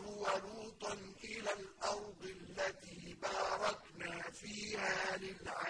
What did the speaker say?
أخاه ولوطا إلى الأرض التي باركنا فيها للعالمين.